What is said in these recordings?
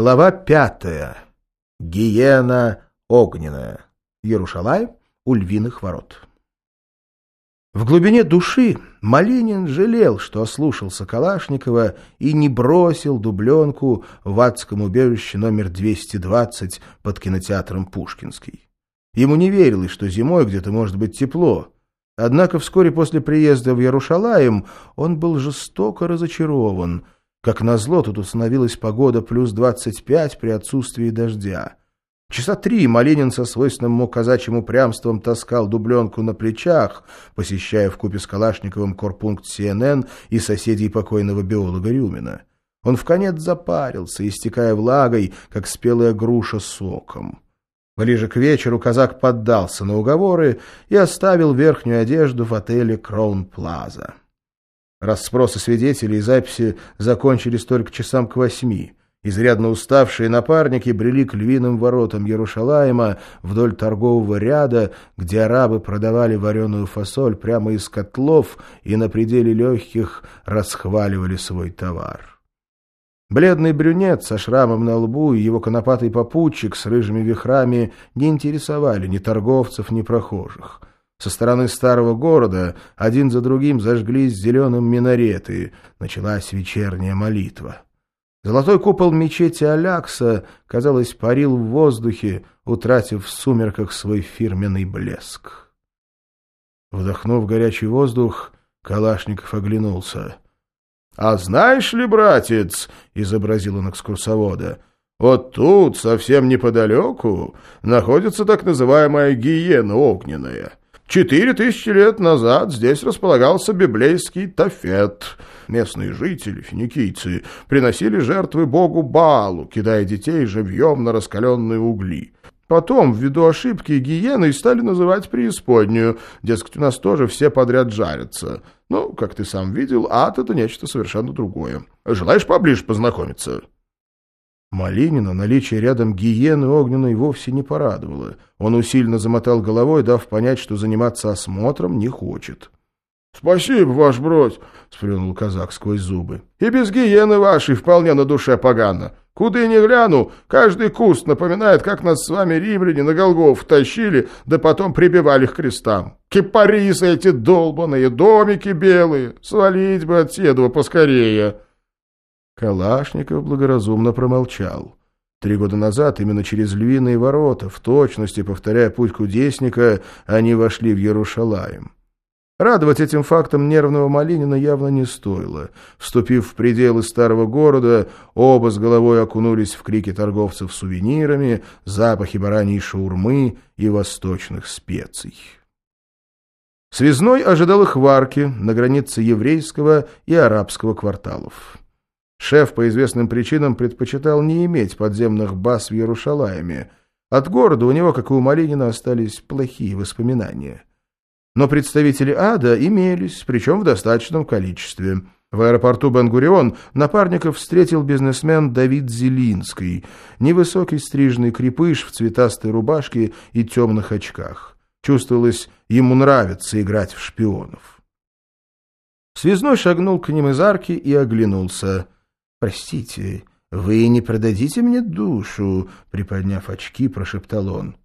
Глава пятая. Гиена огненная. Ярушалай у львиных ворот. В глубине души Малинин жалел, что ослушался Калашникова и не бросил дубленку в адском убежище номер 220 под кинотеатром Пушкинский. Ему не верилось, что зимой где-то может быть тепло. Однако вскоре после приезда в Ярушалаем он был жестоко разочарован — как назло, тут установилась погода плюс 25 при отсутствии дождя. Часа три Малинин со свойственным ему казачьим упрямством таскал дубленку на плечах, посещая вкупе с Калашниковым корпункт СНН и соседей покойного биолога Рюмина. Он вконец запарился, истекая влагой, как спелая груша соком. Ближе к вечеру казак поддался на уговоры и оставил верхнюю одежду в отеле «Кроун Плаза». Расспросы свидетелей и записи закончились только часам к восьми. Изрядно уставшие напарники брели к львиным воротам Ярушалаема вдоль торгового ряда, где арабы продавали вареную фасоль прямо из котлов и на пределе легких расхваливали свой товар. Бледный брюнет со шрамом на лбу и его конопатый попутчик с рыжими вихрами не интересовали ни торговцев, ни прохожих. Со стороны старого города один за другим зажглись зеленым минареты. Началась вечерняя молитва. Золотой купол мечети Алякса, казалось, парил в воздухе, утратив в сумерках свой фирменный блеск. Вдохнув горячий воздух, Калашников оглянулся. — А знаешь ли, братец, — изобразил он экскурсовода, — вот тут, совсем неподалеку, находится так называемая гиена огненная — Четыре тысячи лет назад здесь располагался библейский Тафет. Местные жители, финикийцы, приносили жертвы богу Балу, кидая детей живьем на раскаленные угли. Потом, ввиду ошибки, гиеной стали называть преисподнюю. Дескать, у нас тоже все подряд жарятся. Ну, как ты сам видел, ад — это нечто совершенно другое. Желаешь поближе познакомиться?» Малинина наличие рядом гиены огненной вовсе не порадовало. Он усиленно замотал головой, дав понять, что заниматься осмотром не хочет. — Спасибо, ваш бродь, — сплюнул казак сквозь зубы. — И без гиены вашей вполне на душе погано. Куда ни гляну, каждый куст напоминает, как нас с вами римляне на Голгоф тащили, да потом прибивали к крестам. Кипарисы эти долбаные, домики белые, свалить бы от Седова поскорее. Калашников благоразумно промолчал. Три года назад именно через львиные ворота, в точности повторяя путь кудесника, они вошли в Ярушалаем. Радовать этим фактом нервного Малинина явно не стоило. Вступив в пределы старого города, оба с головой окунулись в крики торговцев сувенирами, запахи бараньей шаурмы и восточных специй. Связной ожидал их в арке на границе еврейского и арабского кварталов. Шеф по известным причинам предпочитал не иметь подземных баз в Ярушалаеме. От города у него, как и у Малинина, остались плохие воспоминания. Но представители ада имелись, причем в достаточном количестве. В аэропорту Бен-Гурион напарников встретил бизнесмен Давид Зелинский, невысокий стрижный крепыш в цветастой рубашке и темных очках. Чувствовалось, ему нравится играть в шпионов. Связной шагнул к ним из арки и оглянулся — «Простите, вы не продадите мне душу?» — приподняв очки, прошептал он.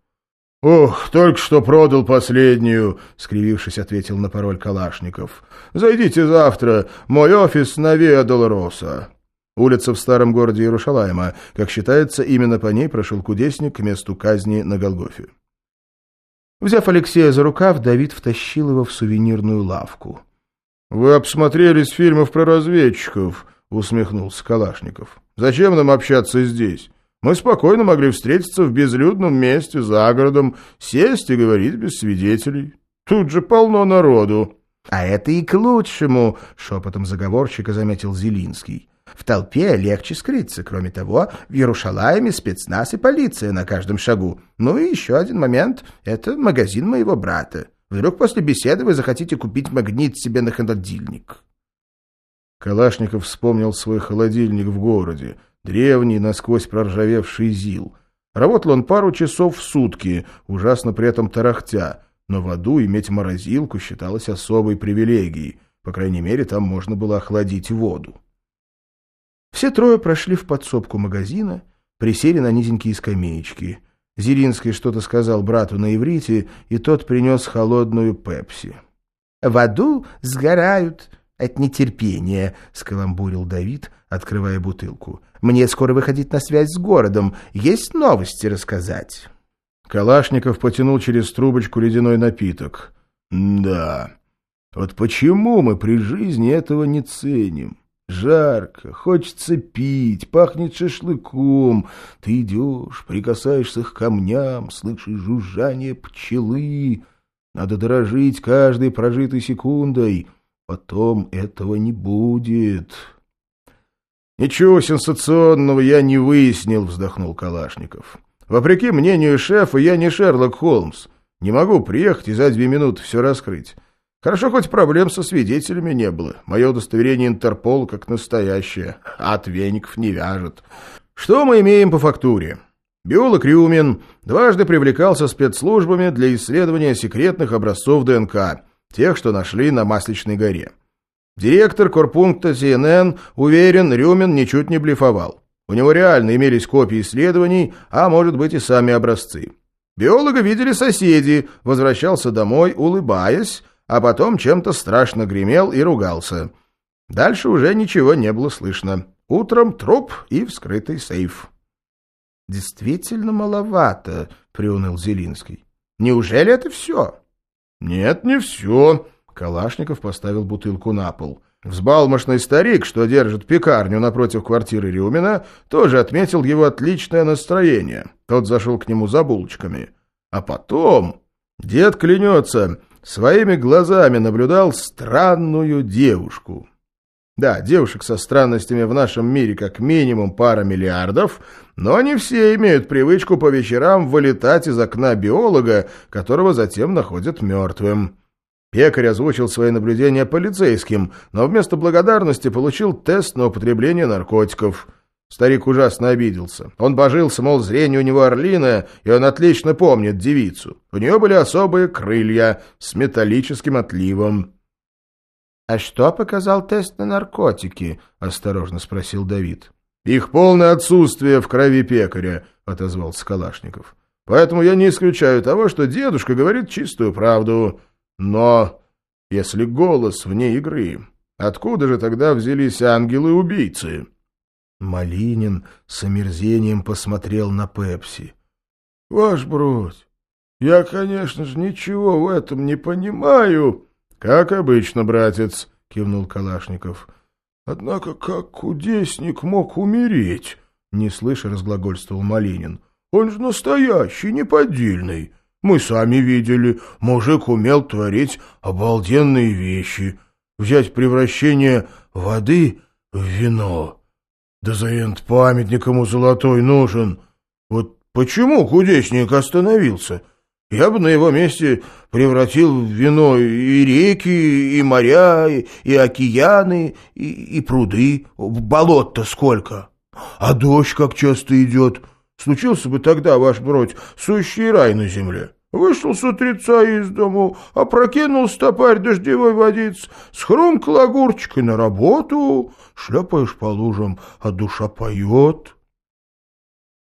«Ох, только что продал последнюю!» — скривившись, ответил на пароль Калашников. «Зайдите завтра. Мой офис на Виа Долороса». Улица в старом городе Иерушалайма. Как считается, именно по ней прошел кудесник к месту казни на Голгофе. Взяв Алексея за рукав, Давид втащил его в сувенирную лавку. «Вы обсмотрелись фильмов про разведчиков», усмехнулся Калашников. «Зачем нам общаться здесь? Мы спокойно могли встретиться в безлюдном месте за городом, сесть и говорить без свидетелей. Тут же полно народу». «А это и к лучшему», — шепотом заговорщика заметил Зелинский. «В толпе легче скрыться. Кроме того, в Ярушалаеме спецназ и полиция на каждом шагу. Ну и еще один момент — это магазин моего брата. Вдруг после беседы вы захотите купить магнит себе на холодильник». Калашников вспомнил свой холодильник в городе, древний, насквозь проржавевший ЗИЛ. Работал он пару часов в сутки, ужасно при этом тарахтя, но в аду иметь морозилку считалось особой привилегией, по крайней мере, там можно было охладить воду. Все трое прошли в подсобку магазина, присели на низенькие скамеечки. Зелинский что-то сказал брату на иврите, и тот принес холодную пепси. «В аду сгорают от нетерпения», — скаламбурил Давид, открывая бутылку. «Мне скоро выходить на связь с городом. Есть новости рассказать». Калашников потянул через трубочку ледяной напиток. «Да, вот почему мы при жизни этого не ценим? Жарко, хочется пить, пахнет шашлыком. Ты идешь, прикасаешься к камням, слышишь жужжание пчелы. Надо дорожить каждой прожитой секундой. Потом этого не будет». «Ничего сенсационного я не выяснил», — вздохнул Калашников. Вопреки мнению шефа, я не Шерлок Холмс. Не могу приехать и за две минуты все раскрыть. Хорошо, хоть проблем со свидетелями не было. Мое удостоверение Интерпола как настоящее, а от веников не вяжет. Что мы имеем по фактуре? Биолог Рюмин дважды привлекался спецслужбами для исследования секретных образцов ДНК, тех, что нашли на Масличной горе. Директор корпункта CNN уверен, Рюмин ничуть не блефовал. У него реально имелись копии исследований, а может быть и сами образцы. Биолога видели соседи, возвращался домой, улыбаясь, а потом чем-то страшно гремел и ругался. Дальше уже ничего не было слышно. Утром труп и вскрытый сейф. «Действительно маловато», — приуныл Зелинский. «Неужели это все?» «Нет, не все», — Калашников поставил бутылку на пол. Взбалмошный старик, что держит пекарню напротив квартиры Рюмина, тоже отметил его отличное настроение. Тот зашел к нему за булочками. А потом дед клянется, своими глазами наблюдал странную девушку. Да, девушек со странностями в нашем мире как минимум пара миллиардов, но не все имеют привычку по вечерам вылетать из окна биолога, которого затем находят мертвым. Пекарь озвучил свои наблюдения полицейским, но вместо благодарности получил тест на употребление наркотиков. Старик ужасно обиделся. Он божился, мол, зрение у него орлиное, и он отлично помнит девицу. У нее были особые крылья с металлическим отливом. — А что показал тест на наркотики? — осторожно спросил Давид. — Их полное отсутствие в крови пекаря, — отозвался Калашников. — Поэтому я не исключаю того, что дедушка говорит чистую правду. Но если голос вне игры, откуда же тогда взялись ангелы-убийцы? Малинин с омерзением посмотрел на Пепси. — Ваш бродь, я, конечно же, ничего в этом не понимаю. — Как обычно, братец, — кивнул Калашников. — Однако как кудесник мог умереть? — не слыша разглагольствовал Малинин. — Он же настоящий, неподдельный. Мы сами видели, мужик умел творить обалденные вещи. Взять превращение воды в вино. Да за памятник ему золотой нужен. Вот почему кудесник остановился? Я бы на его месте превратил в вино и реки, и моря, и, и океаны, и, и пруды. Болот-то сколько! А дождь как часто идет — Случился бы тогда, ваш бродь, сущий рай на земле. Вышел с утреца из дому, опрокинул стопарь дождевой водиц, схрумкал огурчикой на работу, шлепаешь по лужам, а душа поет.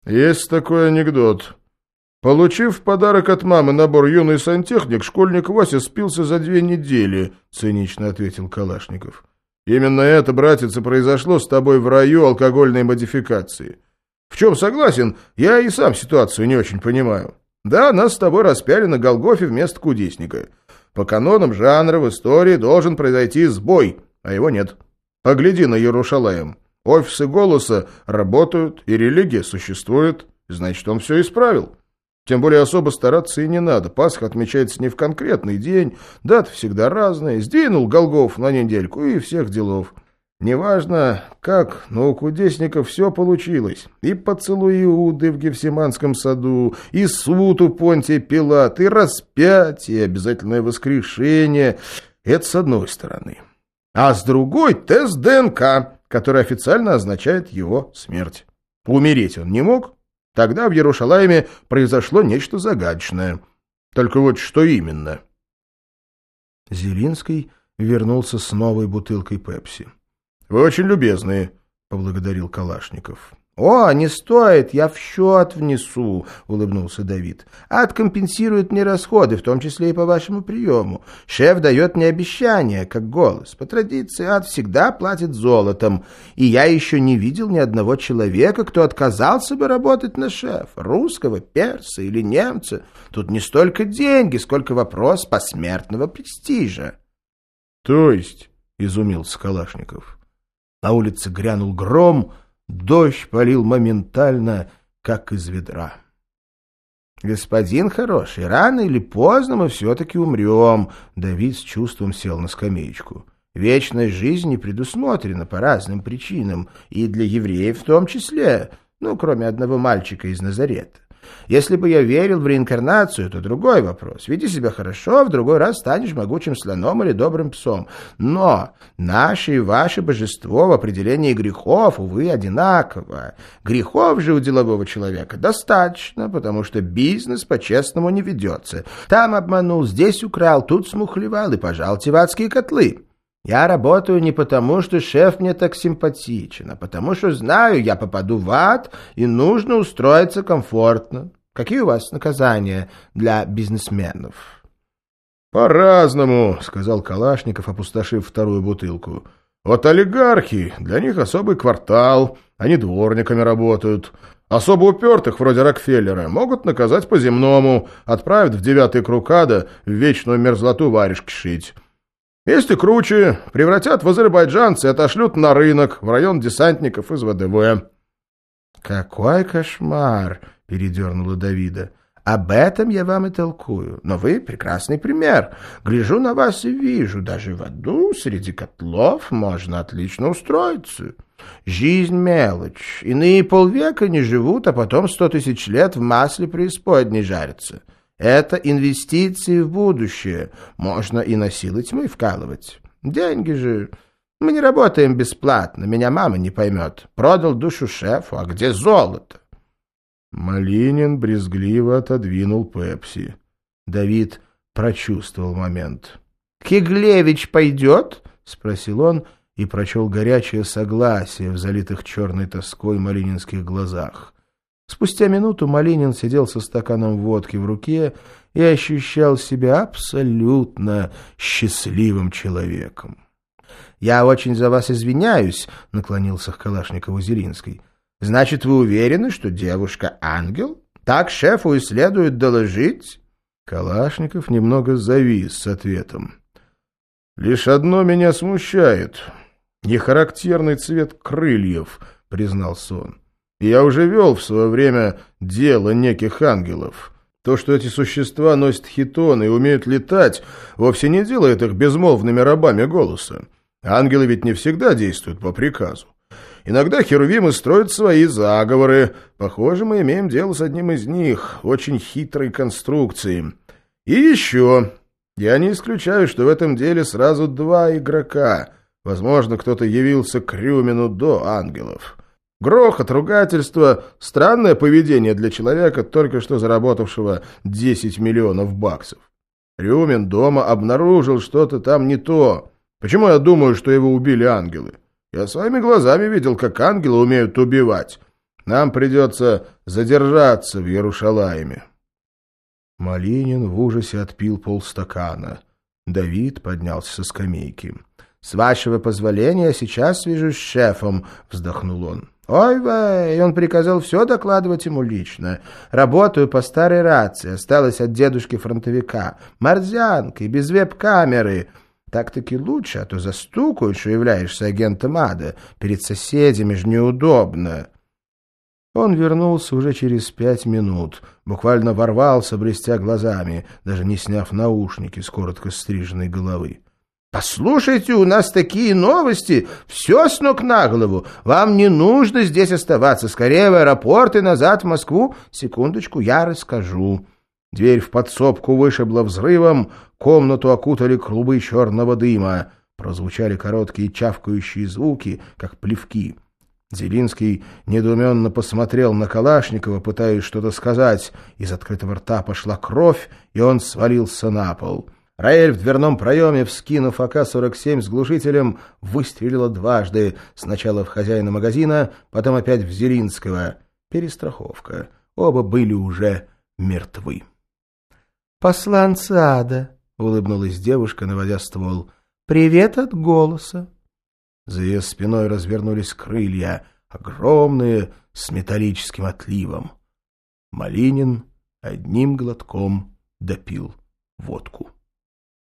Есть такой анекдот. Получив в подарок от мамы набор «Юный сантехник», школьник Вася спился за две недели, — цинично ответил Калашников. Именно это, братец, произошло с тобой в раю алкогольной модификации. В чем согласен, я и сам ситуацию не очень понимаю. Да, нас с тобой распяли на Голгофе вместо кудесника. По канонам жанра в истории должен произойти сбой, а его нет. Погляди на Ярушалаем. Офисы «Голоса» работают, и религия существует. Значит, он все исправил. Тем более особо стараться и не надо. Пасха отмечается не в конкретный день, даты всегда разные. Сдвинул Голгоф на недельку и всех делов. Неважно, как, но у кудесников все получилось. И поцелуй Иуды в Гефсиманском саду, и суд у Понтия Пилат, и распятие, обязательное воскрешение. Это с одной стороны. А с другой тест ДНК, который официально означает его смерть. Умереть он не мог. Тогда в Иерушалайме произошло нечто загадочное. Только вот что именно? Зелинский вернулся с новой бутылкой пепси. — Вы очень любезные, — поблагодарил Калашников. «О, не стоит, я в счет внесу», — улыбнулся Давид. «Ад компенсирует мне расходы, в том числе и по вашему приему. Шеф дает мне обещание, как голос. По традиции ад всегда платит золотом. И я еще не видел ни одного человека, кто отказался бы работать на шеф, русского, перса или немца. Тут не столько деньги, сколько вопрос посмертного престижа». «То есть?» — изумился Калашников. На улице грянул гром — Дождь полил моментально, как из ведра. «Господин хороший, рано или поздно мы все-таки умрем», — Давид с чувством сел на скамеечку. «Вечная жизнь не предусмотрена по разным причинам, и для евреев в том числе, ну, кроме одного мальчика из Назарета. Если бы я верил в реинкарнацию, то другой вопрос. Веди себя хорошо, в другой раз станешь могучим слоном или добрым псом. Но наше и ваше божество в определении грехов, увы, одинаково. Грехов же у делового человека достаточно, потому что бизнес по-честному не ведется. Там обманул, здесь украл, тут смухлевал и пожал теватские котлы. Я работаю не потому, что шеф мне так симпатичен, а потому что знаю, я попаду в ад, и нужно устроиться комфортно. Какие у вас наказания для бизнесменов? «По-разному», — сказал Калашников, опустошив вторую бутылку. «Вот олигархи, для них особый квартал, они дворниками работают. Особо упертых, вроде Рокфеллера, могут наказать по-земному, отправить в девятый круг в вечную мерзлоту варежки шить». Есть и круче. Превратят в азербайджанцы и отошлют на рынок, в район десантников из ВДВ. «Какой кошмар!» — передернула Давида. «Об этом я вам и толкую. Но вы прекрасный пример. Гляжу на вас и вижу, даже в аду среди котлов можно отлично устроиться. Жизнь — мелочь. Иные полвека не живут, а потом сто тысяч лет в масле преисподней жарятся». Это инвестиции в будущее. Можно и на силы тьмы вкалывать. Деньги же... Мы не работаем бесплатно, меня мама не поймет. Продал душу шефу, а где золото? Малинин брезгливо отодвинул Пепси. Давид прочувствовал момент. «Кеглевич пойдет?» — спросил он и прочел горячее согласие в залитых черной тоской малининских глазах. Спустя минуту Малинин сидел со стаканом водки в руке и ощущал себя абсолютно счастливым человеком. «Я очень за вас извиняюсь», — наклонился к Калашникову Зелинский. «Значит, вы уверены, что девушка — ангел? Так шефу и следует доложить?» Калашников немного завис с ответом. «Лишь одно меня смущает. Нехарактерный цвет крыльев», — признался он. Я уже вел в свое время дело неких ангелов. То, что эти существа носят хитоны и умеют летать, вовсе не делает их безмолвными рабами голоса. Ангелы ведь не всегда действуют по приказу. Иногда херувимы строят свои заговоры. Похоже, мы имеем дело с одним из них, очень хитрой конструкции. И еще, я не исключаю, что в этом деле сразу два игрока. Возможно, кто-то явился к Рюмину до ангелов. Грохот, ругательство — странное поведение для человека, только что заработавшего 10 миллионов баксов. Рюмин дома обнаружил что-то там не то. Почему я думаю, что его убили ангелы? Я своими глазами видел, как ангелы умеют убивать. Нам придется задержаться в Ярушалаеме. Малинин в ужасе отпил полстакана. Давид поднялся со скамейки. — С вашего позволения сейчас свяжусь с шефом, — вздохнул он. Ой, вей, он приказал все докладывать ему лично. Работаю по старой рации, осталось от дедушки-фронтовика. Морзянка без веб-камеры. Так-таки лучше, а то застукают, что являешься агентом ада. Перед соседями же неудобно. Он вернулся уже через пять минут, буквально ворвался, блестя глазами, даже не сняв наушники с коротко стриженной головы. Послушайте, у нас такие новости, все с ног на голову. Вам не нужно здесь оставаться. Скорее в аэропорт и назад в Москву. Секундочку, я расскажу. Дверь в подсобку вышибла взрывом, комнату окутали клубы черного дыма. Прозвучали короткие чавкающие звуки, как плевки. Зелинский недоуменно посмотрел на Калашникова, пытаясь что-то сказать. Из открытого рта пошла кровь, и он свалился на пол. Раэль в дверном проеме, вскинув АК-47 с глушителем, выстрелила дважды. Сначала в хозяина магазина, потом опять в Зелинского. Перестраховка. Оба были уже мертвы. «Посланцы ада», — улыбнулась девушка, наводя ствол. «Привет от голоса». За ее спиной развернулись крылья, огромные, с металлическим отливом. Малинин одним глотком допил водку.